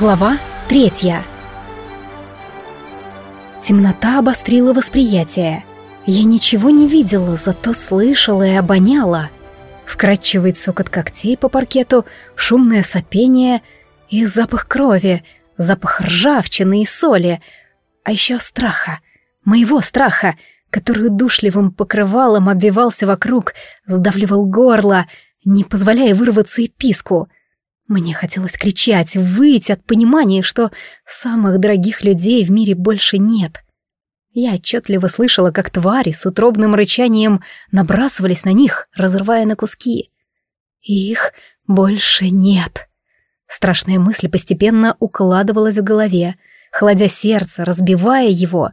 Глава третья. Темнота обострила восприятие. Я ничего не видела, зато слышала и обоняла. Вкрадчивый цокот когтей по паркету, шумное сопение и запах крови, запах ржавчины и соли, а еще страха, моего страха, который душливым покрывалом обвивался вокруг, сдавливал горло, не позволяя вырваться и писку — мне хотелось кричать, выть от понимания, что самых дорогих людей в мире больше нет. Я отчетливо слышала, как твари с утробным рычанием набрасывались на них, разрывая на куски. Их больше нет. Страшная мысль постепенно укладывалась в голове, холодя сердце, разбивая его.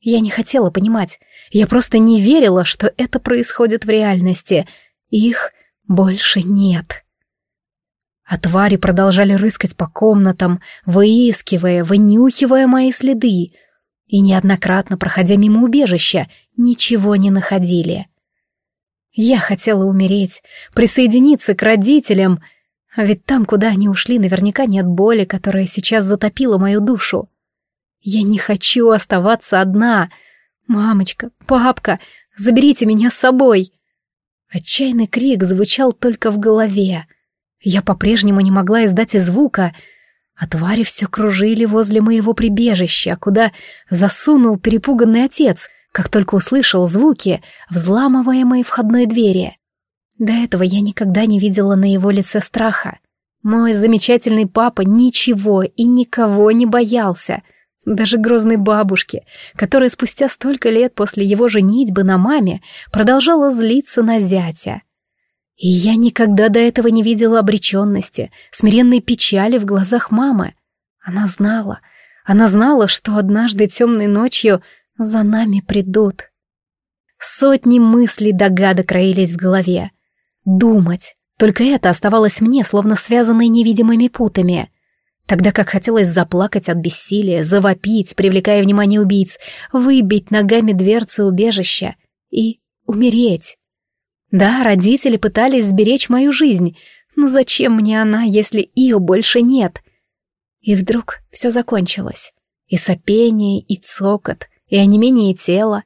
Я не хотела понимать, я просто не верила, что это происходит в реальности. Их больше нет. А твари продолжали рыскать по комнатам, выискивая, вынюхивая мои следы, и неоднократно, проходя мимо убежища, ничего не находили. Я хотела умереть, присоединиться к родителям, а ведь там, куда они ушли, наверняка нет боли, которая сейчас затопила мою душу. Я не хочу оставаться одна. Мамочка, папка, заберите меня с собой. Отчаянный крик звучал только в голове — я по-прежнему не могла издать и звука, а твари все кружили возле моего прибежища, куда засунул перепуганный отец, как только услышал звуки взламываемой входной двери. До этого я никогда не видела на его лице страха. Мой замечательный папа ничего и никого не боялся, даже грозной бабушки, которая спустя столько лет после его женитьбы на маме продолжала злиться на зятя. И я никогда до этого не видела обреченности, смиренной печали в глазах мамы. Она знала, она знала, что однажды темной ночью за нами придут. Сотни мыслей догадок роились в голове. Думать. Только это оставалось мне, словно связанной невидимыми путами. Тогда как хотелось заплакать от бессилия, завопить, привлекая внимание убийц, выбить ногами дверцы убежища и умереть. Да, родители пытались сберечь мою жизнь, но зачем мне она, если их больше нет? И вдруг все закончилось. И сопение, и цокот, и онемение тела.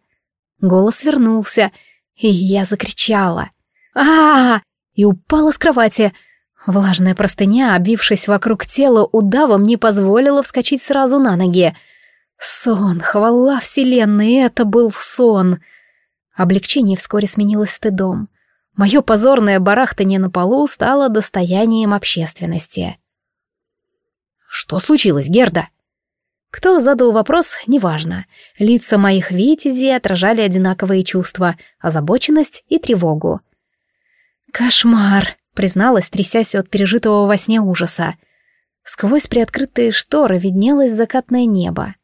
Голос вернулся, и я закричала. а, -а, -а И упала с кровати. Влажная простыня, обвившись вокруг тела, удавом не позволила вскочить сразу на ноги. Сон, хвала вселенной, это был сон. Облегчение вскоре сменилось стыдом. Мое позорное барахтание на полу стало достоянием общественности. «Что случилось, Герда?» Кто задал вопрос, неважно. Лица моих витязей отражали одинаковые чувства — озабоченность и тревогу. «Кошмар!» — призналась, трясясь от пережитого во сне ужаса. Сквозь приоткрытые шторы виднелось закатное небо.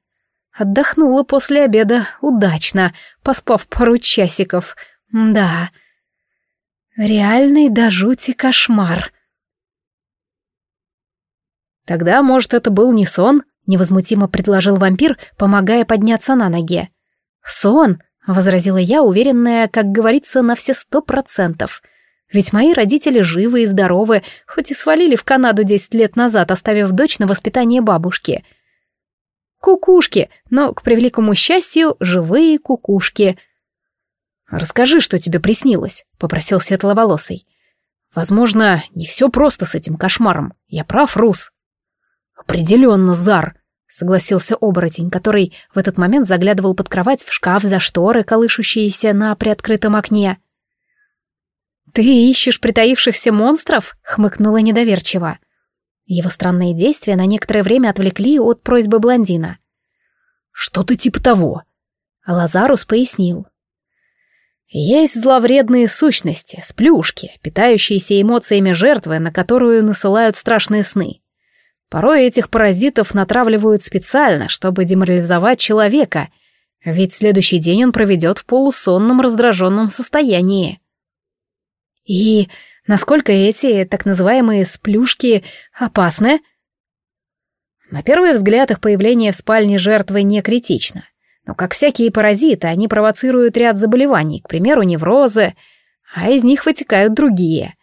Отдохнула после обеда удачно, поспав пару часиков. Да, Реальный до жути кошмар. Тогда, может, это был не сон, невозмутимо предложил вампир, помогая подняться на ноги. Сон, возразила я, уверенная, как говорится, на все сто процентов. Ведь мои родители живы и здоровы, хоть и свалили в Канаду десять лет назад, оставив дочь на воспитание бабушки. Кукушки, но, к превеликому счастью, живые кукушки — «Расскажи, что тебе приснилось», — попросил Светловолосый. «Возможно, не все просто с этим кошмаром. Я прав, Рус?» «Определенно, Зар», — согласился оборотень, который в этот момент заглядывал под кровать в шкаф за шторы, колышущиеся на приоткрытом окне. «Ты ищешь притаившихся монстров?» — хмыкнула недоверчиво. Его странные действия на некоторое время отвлекли от просьбы блондина. «Что-то типа того», — Лазарус пояснил. Есть зловредные сущности, сплюшки, питающиеся эмоциями жертвы, на которую насылают страшные сны. Порой этих паразитов натравливают специально, чтобы деморализовать человека, ведь следующий день он проведет в полусонном раздраженном состоянии. И насколько эти так называемые сплюшки опасны? На первый взгляд их появление в спальне жертвы не критично. Но, как всякие паразиты, они провоцируют ряд заболеваний, к примеру, неврозы, а из них вытекают другие.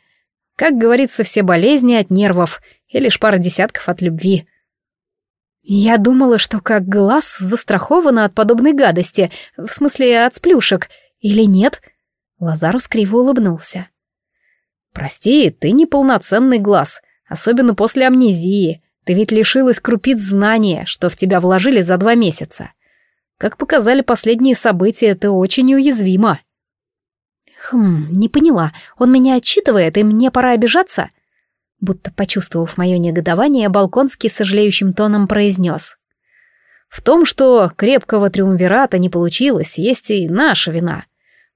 Как говорится, все болезни от нервов и лишь пара десятков от любви. Я думала, что как глаз застрахована от подобной гадости, в смысле от сплюшек, или нет? Лазарус криво улыбнулся. «Прости, ты неполноценный глаз, особенно после амнезии. Ты ведь лишилась крупиц знания, что в тебя вложили за два месяца. Как показали последние события, ты очень уязвима». «Хм, не поняла. Он меня отчитывает, и мне пора обижаться?» Будто почувствовав мое негодование, Балконский сожалеющим тоном произнес. «В том, что крепкого триумвирата не получилось, есть и наша вина.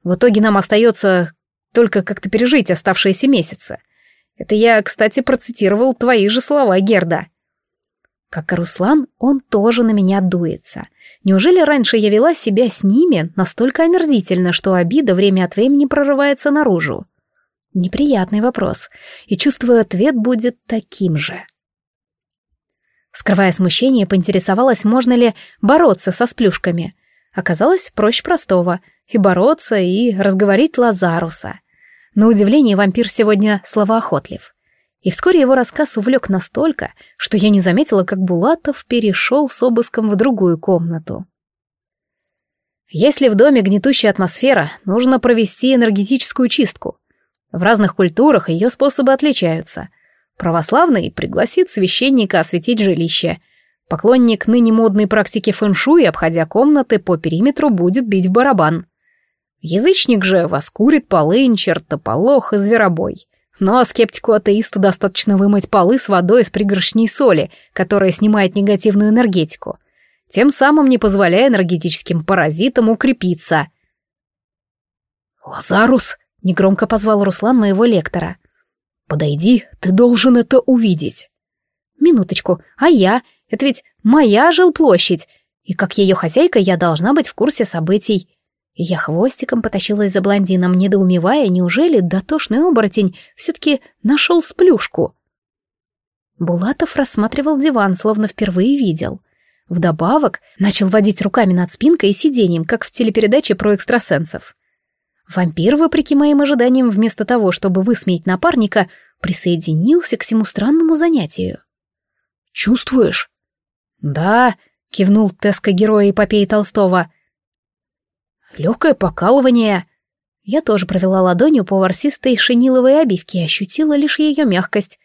В итоге нам остается только как-то пережить оставшиеся месяцы. Это я, кстати, процитировал твои же слова, Герда». Как и Руслан, он тоже на меня дуется. Неужели раньше я вела себя с ними настолько омерзительно, что обида время от времени прорывается наружу? Неприятный вопрос, и чувствую, ответ будет таким же. Скрывая смущение, поинтересовалась, можно ли бороться со сплюшками. Оказалось, проще простого. И бороться, и разговорить Лазаруса. На удивление, вампир сегодня словоохотлив. И вскоре его рассказ увлек настолько, что я не заметила, как Булатов перешел с обыском в другую комнату. Если в доме гнетущая атмосфера, нужно провести энергетическую чистку. В разных культурах ее способы отличаются. Православный пригласит священника осветить жилище. Поклонник ныне модной практики фэншуй, обходя комнаты по периметру, будет бить в барабан. Язычник же воскурит полынь, чертополох и зверобой. Но скептику-атеисту достаточно вымыть полы с водой с пригоршней соли, которая снимает негативную энергетику, тем самым не позволяя энергетическим паразитам укрепиться. «Лазарус!» Негромко позвал Руслан моего лектора. «Подойди, ты должен это увидеть». «Минуточку, а я? Это ведь моя жилплощадь, и как ее хозяйка я должна быть в курсе событий». Я хвостиком потащилась за блондином, недоумевая, неужели дотошный оборотень все-таки нашел сплюшку. Булатов рассматривал диван, словно впервые видел. Вдобавок начал водить руками над спинкой и сиденьем, как в телепередаче про экстрасенсов. Вампир, вопреки моим ожиданиям, вместо того, чтобы высмеять напарника, присоединился к всему странному занятию. «Чувствуешь?» «Да», — кивнул Теска героя эпопеи Толстого. «Легкое покалывание». Я тоже провела ладонью по ворсистой шиниловой обивке и ощутила лишь ее мягкость.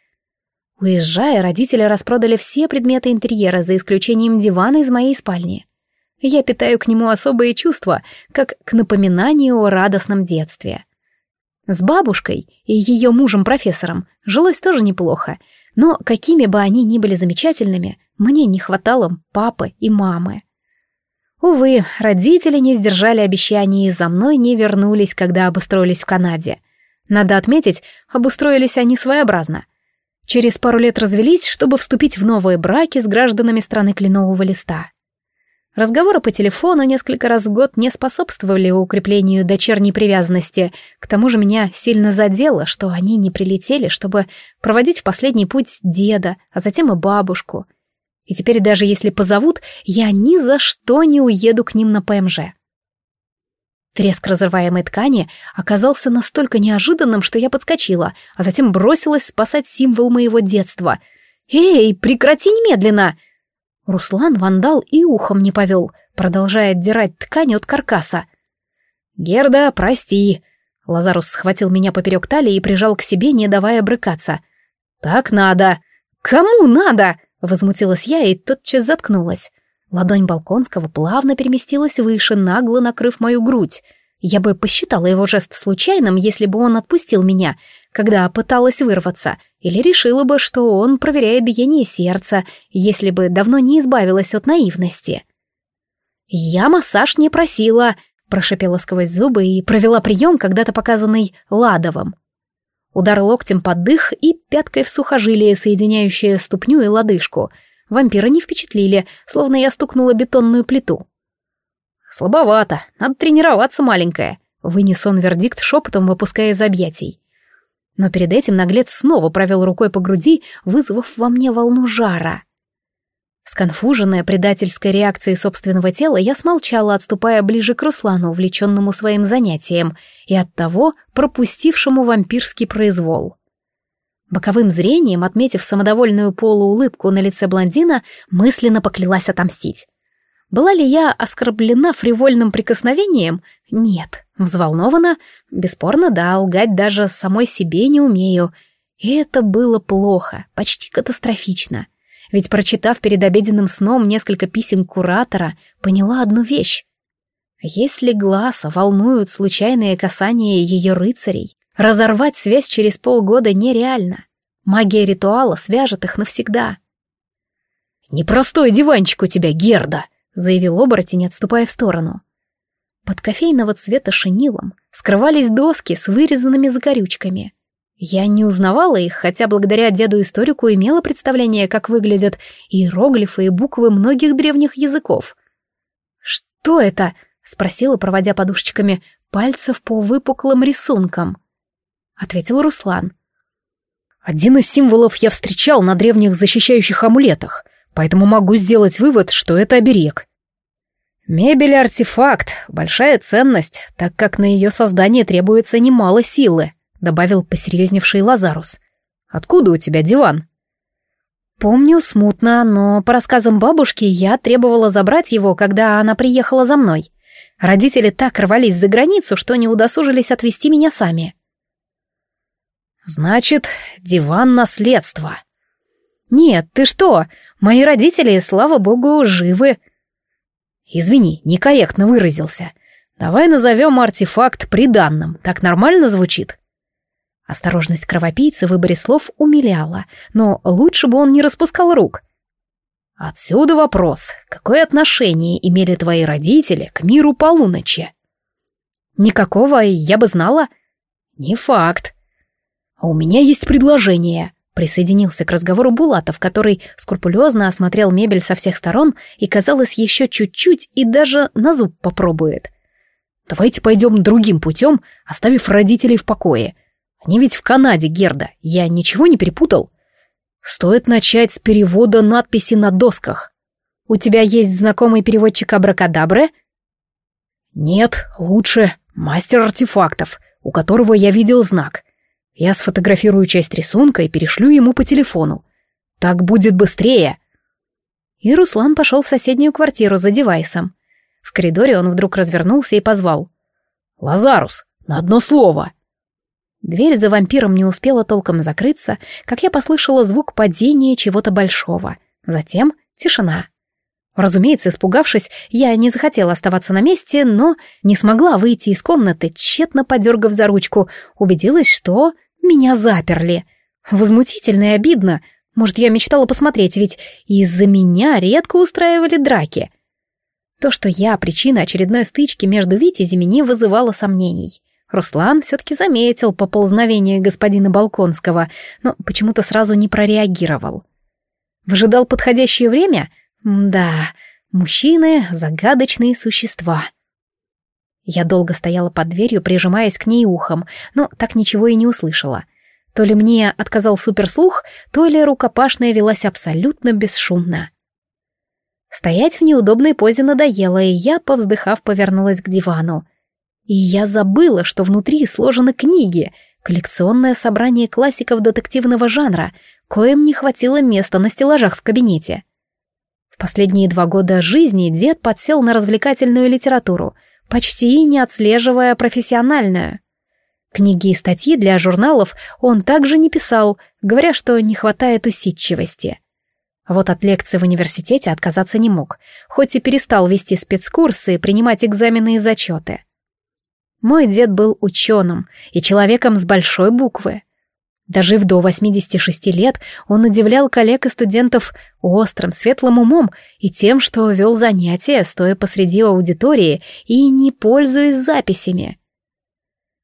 Уезжая, родители распродали все предметы интерьера, за исключением дивана из моей спальни. Я питаю к нему особые чувства, как к напоминанию о радостном детстве. С бабушкой и ее мужем-профессором жилось тоже неплохо, но какими бы они ни были замечательными, мне не хватало папы и мамы. Увы, родители не сдержали обещаний и за мной не вернулись, когда обустроились в Канаде. Надо отметить, обустроились они своеобразно. Через пару лет развелись, чтобы вступить в новые браки с гражданами страны кленового листа. Разговоры по телефону несколько раз в год не способствовали укреплению дочерней привязанности. К тому же меня сильно задело, что они не прилетели, чтобы проводить в последний путь деда, а затем и бабушку. И теперь даже если позовут, я ни за что не уеду к ним на ПМЖ. Треск разрываемой ткани оказался настолько неожиданным, что я подскочила, а затем бросилась спасать символ моего детства. «Эй, прекрати немедленно!» Руслан вандал и ухом не повел, продолжая отдирать ткань от каркаса. «Герда, прости!» Лазарус схватил меня поперек талии и прижал к себе, не давая брыкаться. «Так надо!» «Кому надо?» — возмутилась я и тотчас заткнулась. Ладонь Балконского плавно переместилась выше, нагло накрыв мою грудь. Я бы посчитала его жест случайным, если бы он отпустил меня, когда пыталась вырваться, или решила бы, что он проверяет биение сердца, если бы давно не избавилась от наивности. «Я массаж не просила», — прошипела сквозь зубы и провела прием, когда-то показанный Ладовым. Удар локтем под дых и пяткой в сухожилие, соединяющее ступню и лодыжку. Вампира не впечатлили, словно я стукнула бетонную плиту. «Слабовато, надо тренироваться, маленькая», — вынес он вердикт шепотом, выпуская из объятий. Но перед этим наглец снова провел рукой по груди, вызвав во мне волну жара. Сконфуженная предательской реакцией собственного тела, я смолчала, отступая ближе к Руслану, увлеченному своим занятием, и оттого пропустившему вампирский произвол. Боковым зрением, отметив самодовольную полуулыбку на лице блондина, мысленно поклялась отомстить. Была ли я оскорблена фривольным прикосновением? Нет. Взволнована? Бесспорно, да, лгать даже самой себе не умею. И это было плохо, почти катастрофично. Ведь, прочитав перед обеденным сном несколько писем куратора, поняла одну вещь. Если Гласа волнуют случайные касания ее рыцарей, разорвать связь через полгода нереально. Магия ритуала свяжет их навсегда. «Непростой диванчик у тебя, Герда!» — заявил оборотень, отступая в сторону. Под кофейного цвета шинилом скрывались доски с вырезанными закорючками. Я не узнавала их, хотя благодаря деду-историку имела представление, как выглядят иероглифы и буквы многих древних языков. «Что это?» — спросила, проводя подушечками пальцев по выпуклым рисункам. Ответил Руслан. «Один из символов я встречал на древних защищающих амулетах, поэтому могу сделать вывод, что это оберег. Мебель — артефакт, большая ценность, так как на ее создание требуется немало силы», — добавил посерьезневший Лазарус. «Откуда у тебя диван?» «Помню смутно, но по рассказам бабушки я требовала забрать его, когда она приехала за мной. Родители так рвались за границу, что не удосужились отвезти меня сами». «Значит, диван наследства». «Нет, ты что? Мои родители, слава богу, живы», Извини, некорректно выразился. Давай назовем артефакт приданным. Так нормально звучит? Осторожность кровопийца в выборе слов умиляла, но лучше бы он не распускал рук. Отсюда вопрос. Какое отношение имели твои родители к миру полуночи? Никакого, я бы знала. Не факт. А у меня есть предложение. Присоединился к разговору Булатов, который скрупулезно осмотрел мебель со всех сторон и, казалось, еще чуть-чуть и даже на зуб попробует. «Давайте пойдем другим путем, оставив родителей в покое. Они ведь в Канаде, Герда, я ничего не перепутал. Стоит начать с перевода надписи на досках. У тебя есть знакомый переводчик Абракадабры?» «Нет, лучше мастер артефактов, у которого я видел знак. Я сфотографирую часть рисунка и перешлю ему по телефону. Так будет быстрее. И Руслан пошел в соседнюю квартиру за девайсом. В коридоре он вдруг развернулся и позвал. «Лазарус, на одно слово!» Дверь за вампиром не успела толком закрыться, как я послышала звук падения чего-то большого. Затем тишина. Разумеется, испугавшись, я не захотела оставаться на месте, но не смогла выйти из комнаты, тщетно подергав за ручку, убедилась, что меня заперли. Возмутительно и обидно. Может, я мечтала посмотреть, ведь из-за меня редко устраивали драки. То, что я причина очередной стычки между витязями, не вызывало сомнений. Руслан все-таки заметил поползновение господина Балконского, но почему-то сразу не прореагировал. Выжидал подходящее время? Да, мужчины — загадочные существа. Я долго стояла под дверью, прижимаясь к ней ухом, но так ничего и не услышала. То ли мне отказал суперслух, то ли рукопашная велась абсолютно бесшумно. Стоять в неудобной позе надоело, и я, повздыхав, повернулась к дивану. И я забыла, что внутри сложены книги, коллекционное собрание классиков детективного жанра, коим не хватило места на стеллажах в кабинете. В последние два года жизни дед подсел на развлекательную литературу — почти не отслеживая профессиональную. Книги и статьи для журналов он также не писал, говоря, что не хватает усидчивости. Вот от лекций в университете отказаться не мог, хоть и перестал вести спецкурсы и принимать экзамены и зачеты. Мой дед был ученым и человеком с большой буквы. Дожив до 86 лет, он удивлял коллег и студентов острым, светлым умом и тем, что вел занятия, стоя посреди аудитории и не пользуясь записями.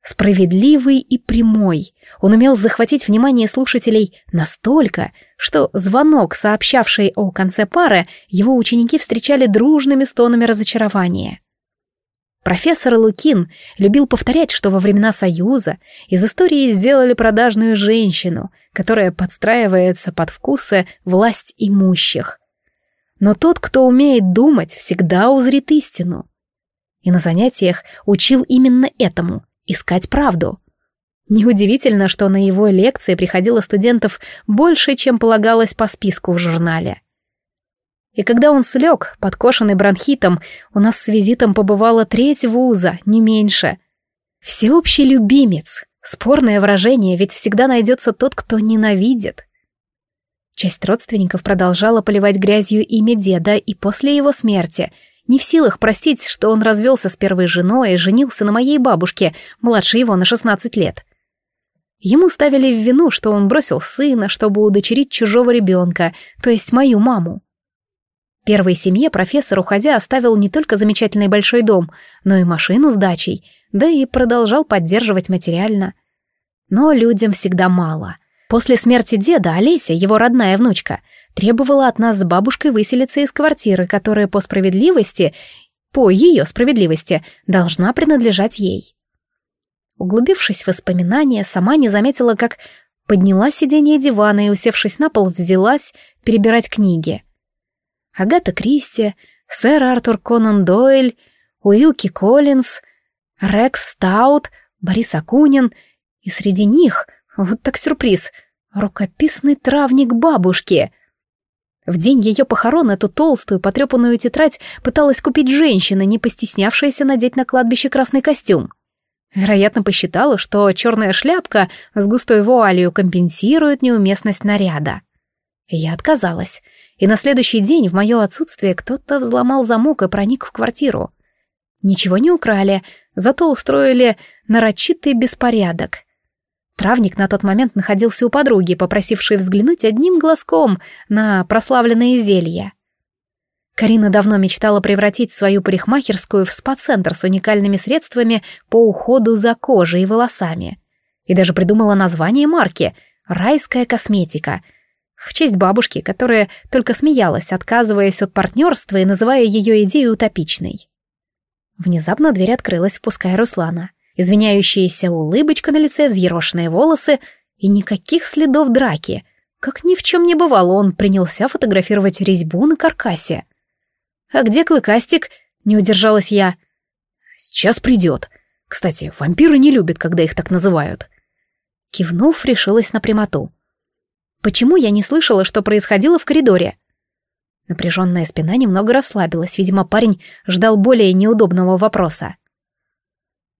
Справедливый и прямой, он умел захватить внимание слушателей настолько, что звонок, сообщавший о конце пары, его ученики встречали дружными стонами разочарования. Профессор Лукин любил повторять, что во времена Союза из истории сделали продажную женщину, которая подстраивается под вкусы власть имущих. Но тот, кто умеет думать, всегда узрит истину. И на занятиях учил именно этому — искать правду. Неудивительно, что на его лекции приходило студентов больше, чем полагалось по списку в журнале. И когда он слег, подкошенный бронхитом, у нас с визитом побывала треть вуза, не меньше. Всеобщий любимец. Спорное выражение, ведь всегда найдется тот, кто ненавидит. Часть родственников продолжала поливать грязью имя деда и после его смерти, не в силах простить, что он развелся с первой женой и женился на моей бабушке, младше его на 16 лет. Ему ставили в вину, что он бросил сына, чтобы удочерить чужого ребенка, то есть мою маму. Первой семье профессор, уходя, оставил не только замечательный большой дом, но и машину с дачей, да и продолжал поддерживать материально. Но людям всегда мало. После смерти деда Олеся, его родная внучка, требовала от нас с бабушкой выселиться из квартиры, которая по справедливости, по ее справедливости, должна принадлежать ей. Углубившись в воспоминания, сама не заметила, как подняла сиденье дивана и, усевшись на пол, взялась перебирать книги. Агата Кристи, сэр Артур Конан Дойль, Уилки Коллинз, Рекс Стаут, Борис Акунин, и среди них, вот так сюрприз, рукописный травник бабушки. В день ее похорон эту толстую, потрепанную тетрадь пыталась купить женщина, не постеснявшаяся надеть на кладбище красный костюм. Вероятно, посчитала, что черная шляпка с густой вуалью компенсирует неуместность наряда. Я отказалась, и на следующий день в мое отсутствие кто-то взломал замок и проник в квартиру. Ничего не украли, зато устроили нарочитый беспорядок. Травник на тот момент находился у подруги, попросившей взглянуть одним глазком на прославленные зелья. Карина давно мечтала превратить свою парикмахерскую в спа-центр с уникальными средствами по уходу за кожей и волосами. И даже придумала название марки «Райская косметика», в честь бабушки, которая только смеялась, отказываясь от партнерства и называя ее идею утопичной. Внезапно дверь открылась, впуская Руслана. Извиняющаяся улыбочка на лице, взъерошенные волосы и никаких следов драки. Как ни в чем не бывало, он принялся фотографировать резьбу на каркасе. «А где клыкастик?» — не удержалась я. «Сейчас придет. Кстати, вампиры не любят, когда их так называют». Кивнув, решилась на прямоту. Почему я не слышала, что происходило в коридоре? Напряженная спина немного расслабилась, видимо, парень ждал более неудобного вопроса.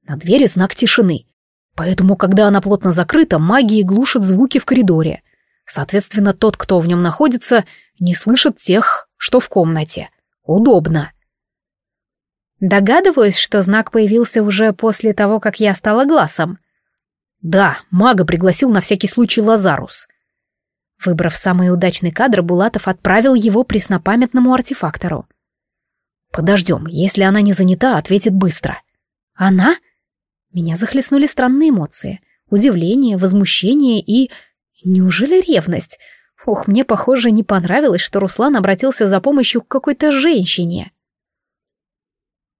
На двери знак тишины, поэтому, когда она плотно закрыта, магии глушат звуки в коридоре. Соответственно, тот, кто в нем находится, не слышит тех, что в комнате. Удобно. Догадываюсь, что знак появился уже после того, как я стала глазом. Да, мага пригласил на всякий случай Лазарус. Выбрав самый удачный кадр, Булатов отправил его преснопамятному артефактору. «Подождем, если она не занята, ответит быстро». «Она?» Меня захлестнули странные эмоции. Удивление, возмущение и... Неужели ревность? Ох, мне, похоже, не понравилось, что Руслан обратился за помощью к какой-то женщине.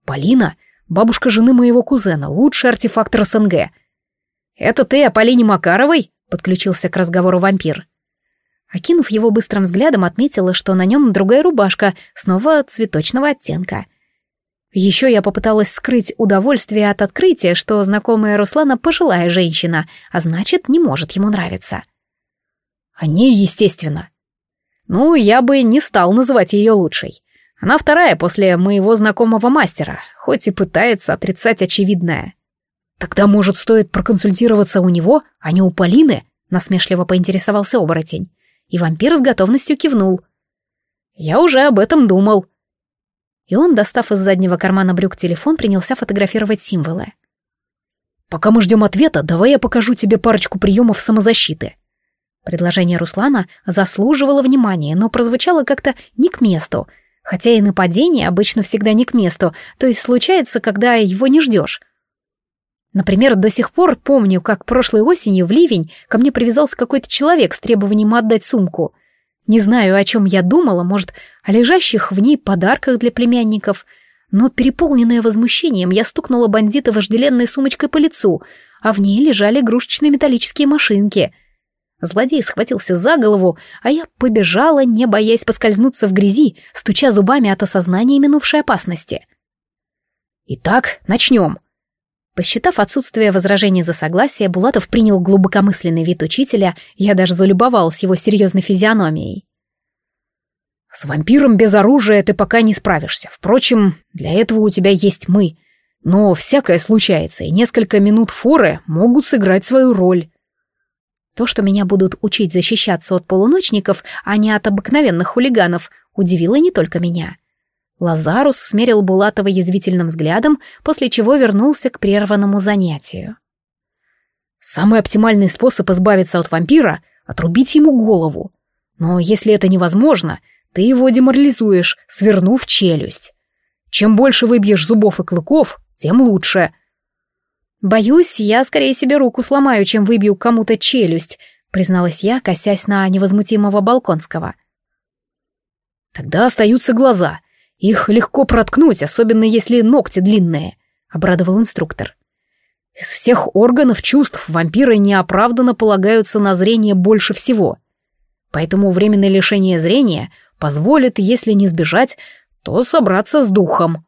«Полина, бабушка жены моего кузена, лучший артефактор СНГ». «Это ты о Полине Макаровой?» — подключился к разговору вампир. Окинув его быстрым взглядом, отметила, что на нем другая рубашка, снова цветочного оттенка. Еще я попыталась скрыть удовольствие от открытия, что знакомая Руслана пожилая женщина, а значит, не может ему нравиться. О ней, естественно. Ну, я бы не стал называть ее лучшей. Она вторая после моего знакомого мастера, хоть и пытается отрицать очевидное. Тогда, может, стоит проконсультироваться у него, а не у Полины? Насмешливо поинтересовался оборотень и вампир с готовностью кивнул. «Я уже об этом думал». И он, достав из заднего кармана брюк телефон, принялся фотографировать символы. «Пока мы ждем ответа, давай я покажу тебе парочку приемов самозащиты». Предложение Руслана заслуживало внимания, но прозвучало как-то не к месту, хотя и нападение обычно всегда не к месту, то есть случается, когда его не ждешь. Например, до сих пор помню, как прошлой осенью в ливень ко мне привязался какой-то человек с требованием отдать сумку. Не знаю, о чем я думала, может, о лежащих в ней подарках для племянников, но, переполненная возмущением, я стукнула бандита вожделенной сумочкой по лицу, а в ней лежали игрушечные металлические машинки. Злодей схватился за голову, а я побежала, не боясь поскользнуться в грязи, стуча зубами от осознания минувшей опасности. «Итак, начнем», Посчитав отсутствие возражений за согласие, Булатов принял глубокомысленный вид учителя, я даже залюбовалась его серьезной физиономией. «С вампиром без оружия ты пока не справишься. Впрочем, для этого у тебя есть мы. Но всякое случается, и несколько минут форы могут сыграть свою роль». То, что меня будут учить защищаться от полуночников, а не от обыкновенных хулиганов, удивило не только меня. Лазарус смерил Булатова язвительным взглядом, после чего вернулся к прерванному занятию. «Самый оптимальный способ избавиться от вампира — отрубить ему голову. Но если это невозможно, ты его деморализуешь, свернув челюсть. Чем больше выбьешь зубов и клыков, тем лучше». «Боюсь, я скорее себе руку сломаю, чем выбью кому-то челюсть», призналась я, косясь на невозмутимого Балконского. «Тогда остаются глаза. Их легко проткнуть, особенно если ногти длинные», — обрадовал инструктор. «Из всех органов чувств вампиры неоправданно полагаются на зрение больше всего. Поэтому временное лишение зрения позволит, если не сбежать, то собраться с духом».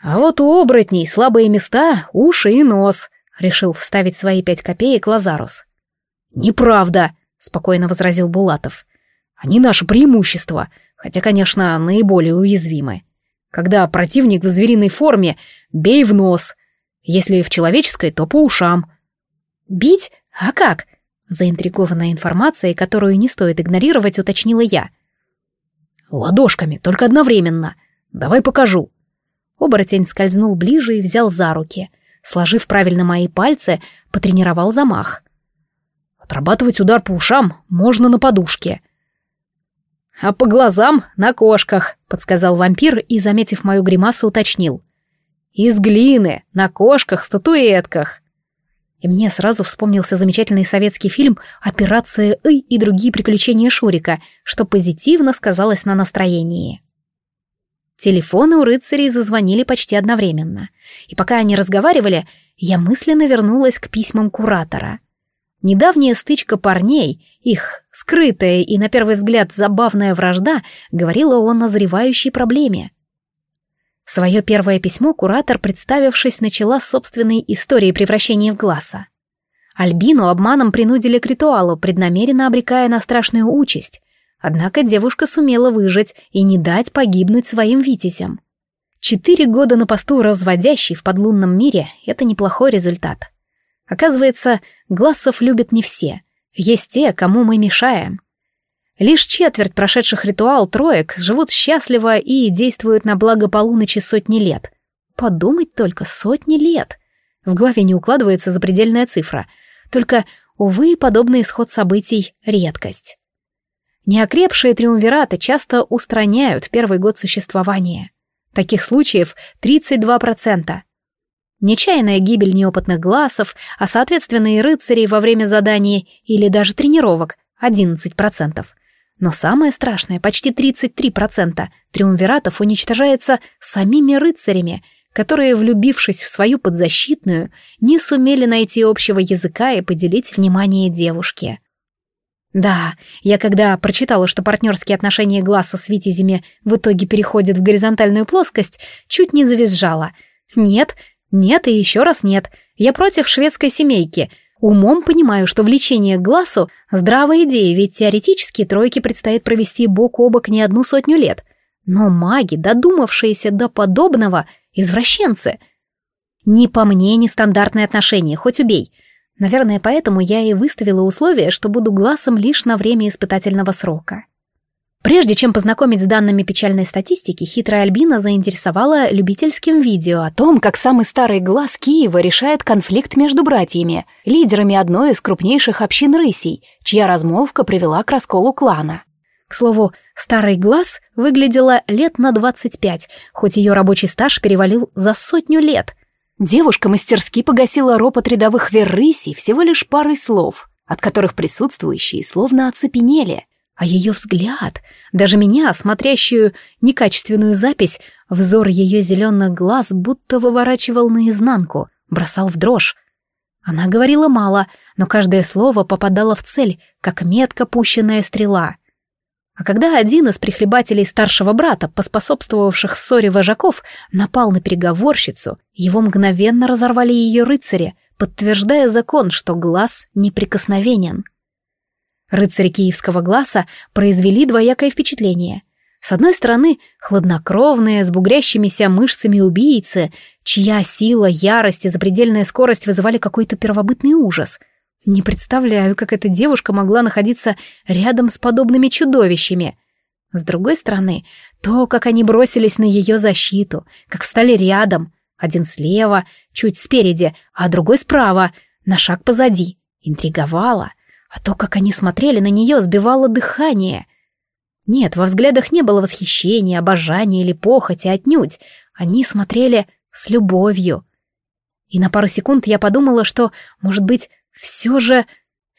А вот у оборотней слабые места — уши и нос, — решил вставить свои пять копеек Лазарус. «Неправда», — спокойно возразил Булатов. «Они наше преимущество, хотя, конечно, наиболее уязвимы. Когда противник в звериной форме, бей в нос. Если в человеческой, то по ушам». «Бить? А как?» Заинтригованная информацией, которую не стоит игнорировать, уточнила я. «Ладошками, только одновременно. Давай покажу». Оборотень скользнул ближе и взял за руки. Сложив правильно мои пальцы, потренировал замах. Отрабатывать удар по ушам можно на подушке. «А по глазам — на кошках», — подсказал вампир и, заметив мою гримасу, уточнил. «Из глины, на кошках-статуэтках». И мне сразу вспомнился замечательный советский фильм «Операция И» и другие приключения Шурика, что позитивно сказалось на настроении. Телефоны у рыцарей зазвонили почти одновременно. И пока они разговаривали, я мысленно вернулась к письмам куратора. Недавняя стычка парней, их скрытая и, на первый взгляд, забавная вражда, говорила о назревающей проблеме. Свое первое письмо куратор, представившись, начала с собственной истории превращения в глаза. Альбину обманом принудили к ритуалу, преднамеренно обрекая на страшную участь, Однако девушка сумела выжить и не дать погибнуть своим витязям. Четыре года на посту разводящий в подлунном мире — это неплохой результат. Оказывается, глассов любят не все. Есть те, кому мы мешаем. Лишь четверть прошедших ритуал троек живут счастливо и действуют на благо полуночи сотни лет. Подумать только, сотни лет. В голове не укладывается запредельная цифра. Только, увы, подобный исход событий — редкость. Неокрепшие триумвираты часто устраняют в первый год существования. Таких случаев 32%. Нечаянная гибель неопытных глазов, а соответственно и рыцарей во время заданий или даже тренировок 11%. Но самое страшное, почти 33% триумвиратов уничтожается самими рыцарями, которые, влюбившись в свою подзащитную, не сумели найти общего языка и поделить внимание девушки. Да, я когда прочитала, что партнерские отношения Гласса с Витязями в итоге переходят в горизонтальную плоскость, чуть не завизжала. Нет, нет и еще раз нет. Я против шведской семейки. Умом понимаю, что влечение к Глассу — здравая идея, ведь теоретически тройке предстоит провести бок о бок не одну сотню лет. Но маги, додумавшиеся до подобного, извращенцы. Не по мне нестандартные отношения, хоть убей — Наверное, поэтому я и выставила условие, что буду глазом лишь на время испытательного срока. Прежде чем познакомить с данными печальной статистики, хитрая Альбина заинтересовала любительским видео о том, как самый старый глаз Киева решает конфликт между братьями, лидерами одной из крупнейших общин рысей, чья размолвка привела к расколу клана. К слову, старый глаз выглядела лет на 25, хоть ее рабочий стаж перевалил за сотню лет — Девушка мастерски погасила ропот рядовых веррысей всего лишь парой слов, от которых присутствующие словно оцепенели, а ее взгляд, даже меня, смотрящую некачественную запись, взор ее зеленых глаз будто выворачивал наизнанку, бросал в дрожь. Она говорила мало, но каждое слово попадало в цель, как метко пущенная стрела. А когда один из прихлебателей старшего брата, поспособствовавших ссоре вожаков, напал на переговорщицу, его мгновенно разорвали ее рыцари, подтверждая закон, что глаз неприкосновенен. Рыцари киевского глаза произвели двоякое впечатление. С одной стороны, хладнокровные, с бугрящимися мышцами убийцы, чья сила, ярость и запредельная скорость вызывали какой-то первобытный ужас — не представляю, как эта девушка могла находиться рядом с подобными чудовищами. С другой стороны, то, как они бросились на ее защиту, как встали рядом, один слева, чуть спереди, а другой справа, на шаг позади, интриговало, а то, как они смотрели на нее, сбивало дыхание. Нет, во взглядах не было восхищения, обожания или похоти отнюдь, они смотрели с любовью. И на пару секунд я подумала, что, может быть, все же...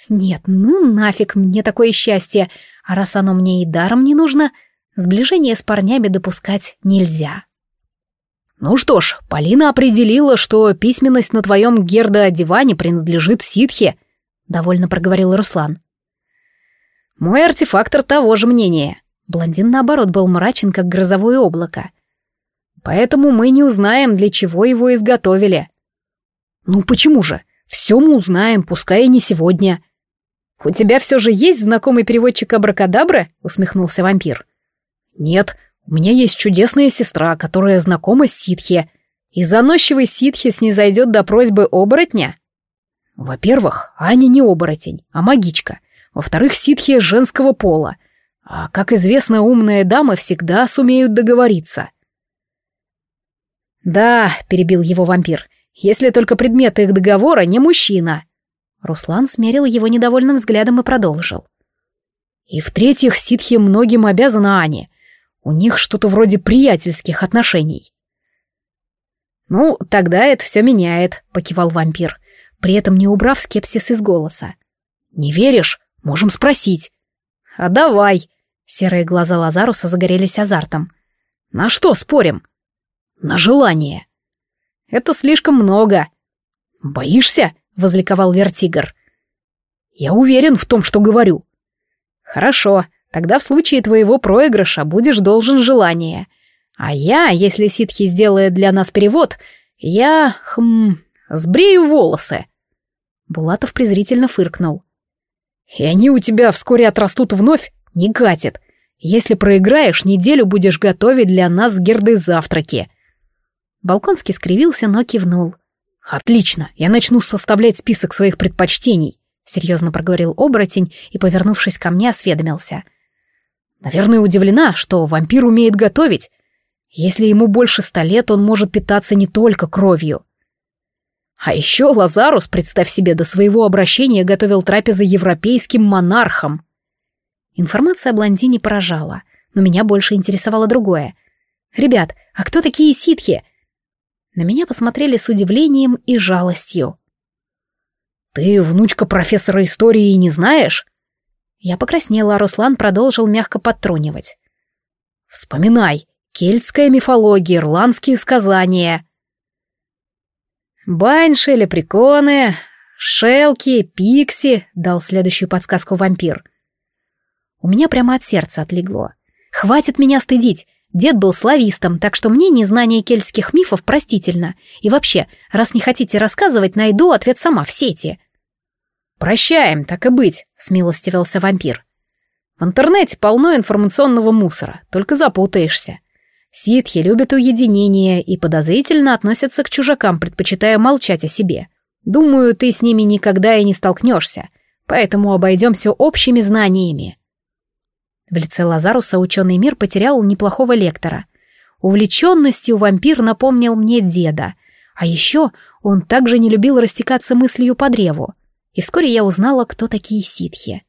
Нет, ну нафиг мне такое счастье, а раз оно мне и даром не нужно, сближение с парнями допускать нельзя. Ну что ж, Полина определила, что письменность на твоем гердо-диване принадлежит ситхе, довольно проговорил Руслан. Мой артефактор того же мнения. Блондин, наоборот, был мрачен, как грозовое облако. Поэтому мы не узнаем, для чего его изготовили. Ну почему же? Все мы узнаем, пускай и не сегодня. У тебя все же есть знакомый переводчик Абракадабра? Усмехнулся вампир. Нет, у меня есть чудесная сестра, которая знакома с ситхи. И заносчивый ситхи снизойдет до просьбы оборотня? Во-первых, Аня не оборотень, а магичка. Во-вторых, ситхи женского пола. А, как известно, умные дамы всегда сумеют договориться. «Да», — перебил его вампир, если только предмет их договора не мужчина. Руслан смерил его недовольным взглядом и продолжил. И в-третьих, ситхи многим обязаны Ане. У них что-то вроде приятельских отношений. «Ну, тогда это все меняет», — покивал вампир, при этом не убрав скепсис из голоса. «Не веришь? Можем спросить». «А давай», — серые глаза Лазаруса загорелись азартом. «На что спорим?» «На желание». Это слишком много. Боишься? возликовал Вертигр. Я уверен в том, что говорю. Хорошо, тогда в случае твоего проигрыша будешь должен желание. А я, если ситхи сделает для нас перевод, я, хм, сбрею волосы. Булатов презрительно фыркнул. И они у тебя вскоре отрастут вновь? Не катит. Если проиграешь, неделю будешь готовить для нас с Гердой завтраки. Балконский скривился, но кивнул. «Отлично, я начну составлять список своих предпочтений», — серьезно проговорил оборотень и, повернувшись ко мне, осведомился. «Наверное, удивлена, что вампир умеет готовить. Если ему больше ста лет, он может питаться не только кровью». А еще Лазарус, представь себе, до своего обращения готовил трапезы европейским монархам. Информация о блондине поражала, но меня больше интересовало другое. «Ребят, а кто такие ситхи? На меня посмотрели с удивлением и жалостью. «Ты внучка профессора истории и не знаешь?» Я покраснела, а Руслан продолжил мягко подтрунивать. «Вспоминай, кельтская мифология, ирландские сказания». «Банши, лепреконы, шелки, пикси», — дал следующую подсказку вампир. У меня прямо от сердца отлегло. «Хватит меня стыдить! Дед был славистом, так что мне незнание кельтских мифов простительно. И вообще, раз не хотите рассказывать, найду ответ сама в сети. «Прощаем, так и быть», — смилостивился вампир. «В интернете полно информационного мусора, только запутаешься. Ситхи любят уединение и подозрительно относятся к чужакам, предпочитая молчать о себе. Думаю, ты с ними никогда и не столкнешься, поэтому обойдемся общими знаниями». В лице Лазаруса ученый мир потерял неплохого лектора. Увлеченностью вампир напомнил мне деда. А еще он также не любил растекаться мыслью по древу. И вскоре я узнала, кто такие ситхи.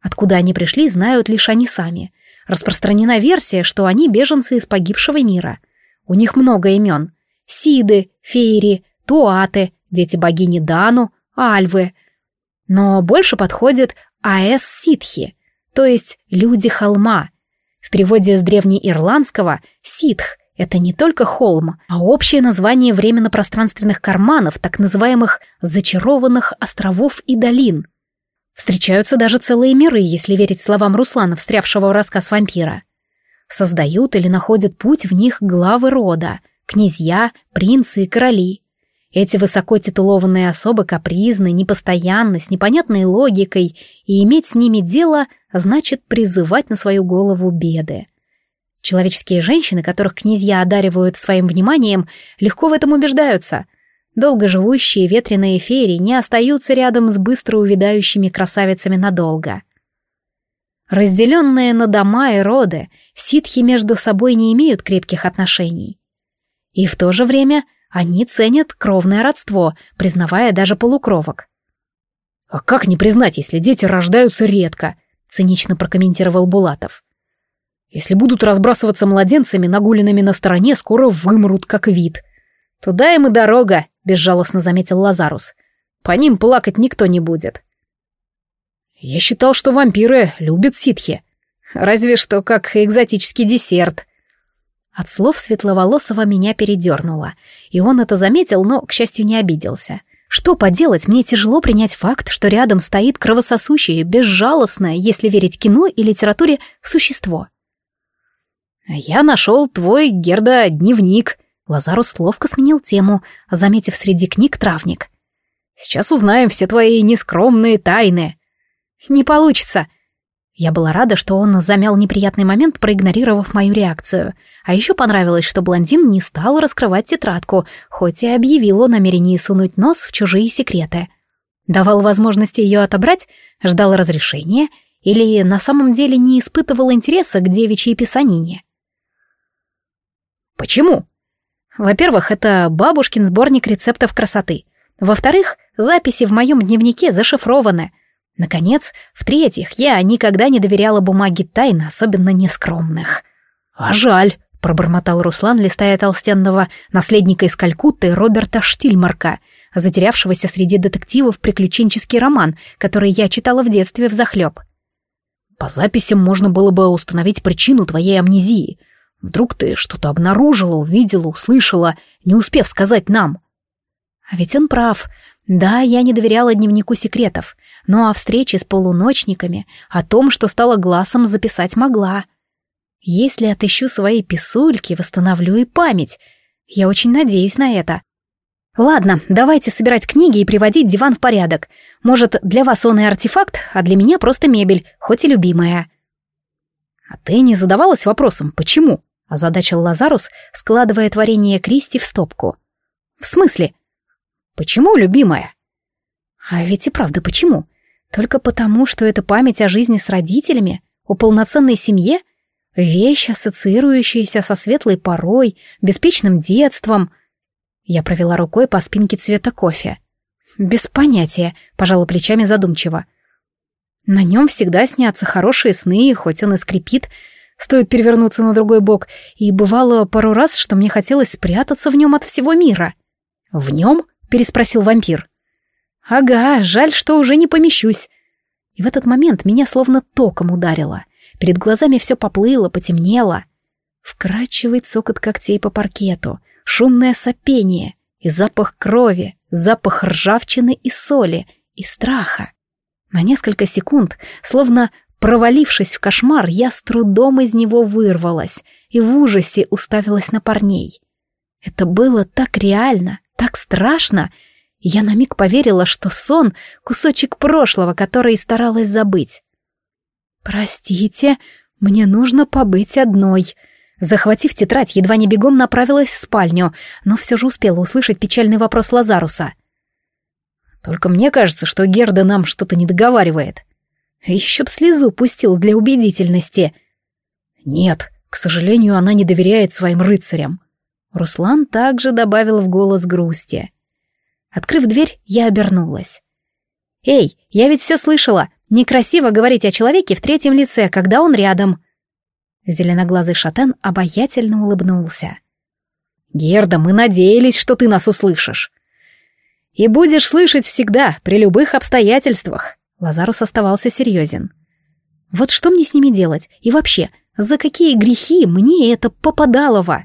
Откуда они пришли, знают лишь они сами. Распространена версия, что они беженцы из погибшего мира. У них много имен. Сиды, Фейри, Туаты, дети богини Дану, Альвы. Но больше подходит Аэс Ситхи, то есть «люди холма». В переводе с древнеирландского «ситх» — это не только холм, а общее название временно-пространственных карманов, так называемых «зачарованных островов и долин». Встречаются даже целые миры, если верить словам Руслана, встрявшего в рассказ вампира. Создают или находят путь в них главы рода, князья, принцы и короли. Эти высоко титулованные особы капризны, непостоянны, с непонятной логикой, и иметь с ними дело значит призывать на свою голову беды. Человеческие женщины, которых князья одаривают своим вниманием, легко в этом убеждаются. Долгоживущие ветреные феи не остаются рядом с быстро увядающими красавицами надолго. Разделенные на дома и роды, ситхи между собой не имеют крепких отношений. И в то же время они ценят кровное родство, признавая даже полукровок. «А как не признать, если дети рождаются редко?» — цинично прокомментировал Булатов. Если будут разбрасываться младенцами, нагуленными на стороне, скоро вымрут как вид. Туда им и дорога, безжалостно заметил Лазарус. По ним плакать никто не будет. Я считал, что вампиры любят ситхи. Разве что как экзотический десерт. От слов Светловолосого меня передернуло, и он это заметил, но, к счастью, не обиделся. Что поделать, мне тяжело принять факт, что рядом стоит кровососущее, безжалостное, если верить кино и литературе, существо. «Я нашел твой, Герда, дневник». Лазарус ловко сменил тему, заметив среди книг травник. «Сейчас узнаем все твои нескромные тайны». «Не получится». Я была рада, что он замял неприятный момент, проигнорировав мою реакцию. А еще понравилось, что блондин не стал раскрывать тетрадку, хоть и объявил о намерении сунуть нос в чужие секреты. Давал возможность ее отобрать, ждал разрешения или на самом деле не испытывал интереса к девичьей писанине. Почему? Во-первых, это бабушкин сборник рецептов красоты. Во-вторых, записи в моем дневнике зашифрованы. Наконец, в-третьих, я никогда не доверяла бумаге тайн, особенно нескромных. А жаль, пробормотал Руслан, листая толстенного наследника из Калькутты Роберта Штильмарка, затерявшегося среди детективов приключенческий роман, который я читала в детстве взахлеб. По записям можно было бы установить причину твоей амнезии. Вдруг ты что-то обнаружила, увидела, услышала, не успев сказать нам. А ведь он прав. Да, я не доверяла дневнику секретов, но о встрече с полуночниками, о том, что стало глазом, записать могла. Если отыщу свои писульки, восстановлю и память. Я очень надеюсь на это. Ладно, давайте собирать книги и приводить диван в порядок. Может, для вас он и артефакт, а для меня просто мебель, хоть и любимая. А ты не задавалась вопросом, почему? Озадачил Лазарус, складывая творение Кристи в стопку. «В смысле?» «Почему, любимая?» «А ведь и правда, почему? Только потому, что это память о жизни с родителями, о полноценной семье? Вещь, ассоциирующаяся со светлой порой, беспечным детством». Я провела рукой по спинке цвета кофе. «Без понятия», — пожала плечами задумчиво. «На нем всегда снятся хорошие сны, хоть он и скрипит, Стоит перевернуться на другой бок, и бывало пару раз, что мне хотелось спрятаться в нем от всего мира. «В нем?» — переспросил вампир. «Ага, жаль, что уже не помещусь». И в этот момент меня словно током ударило. Перед глазами все поплыло, потемнело. Вкрадчивый цокот когтей по паркету, шумное сопение и запах крови, запах ржавчины и соли, и страха. На несколько секунд, словно Провалившись в кошмар, я с трудом из него вырвалась и в ужасе уставилась на парней. Это было так реально, так страшно. Я на миг поверила, что сон — кусочек прошлого, который старалась забыть. «Простите, мне нужно побыть одной», Захватив тетрадь, едва не бегом направилась в спальню, но все же успела услышать печальный вопрос Лазаруса. «Только мне кажется, что Герда нам что-то не договаривает. Еще б слезу пустил для убедительности. Нет, к сожалению, она не доверяет своим рыцарям. Руслан также добавил в голос грусти. Открыв дверь, я обернулась. «Эй, я ведь все слышала. Некрасиво говорить о человеке в третьем лице, когда он рядом». Зеленоглазый шатен обаятельно улыбнулся. «Герда, мы надеялись, что ты нас услышишь. И будешь слышать всегда, при любых обстоятельствах. Лазарус оставался серьезен. Вот что мне с ними делать? И вообще, за какие грехи мне это попадалово?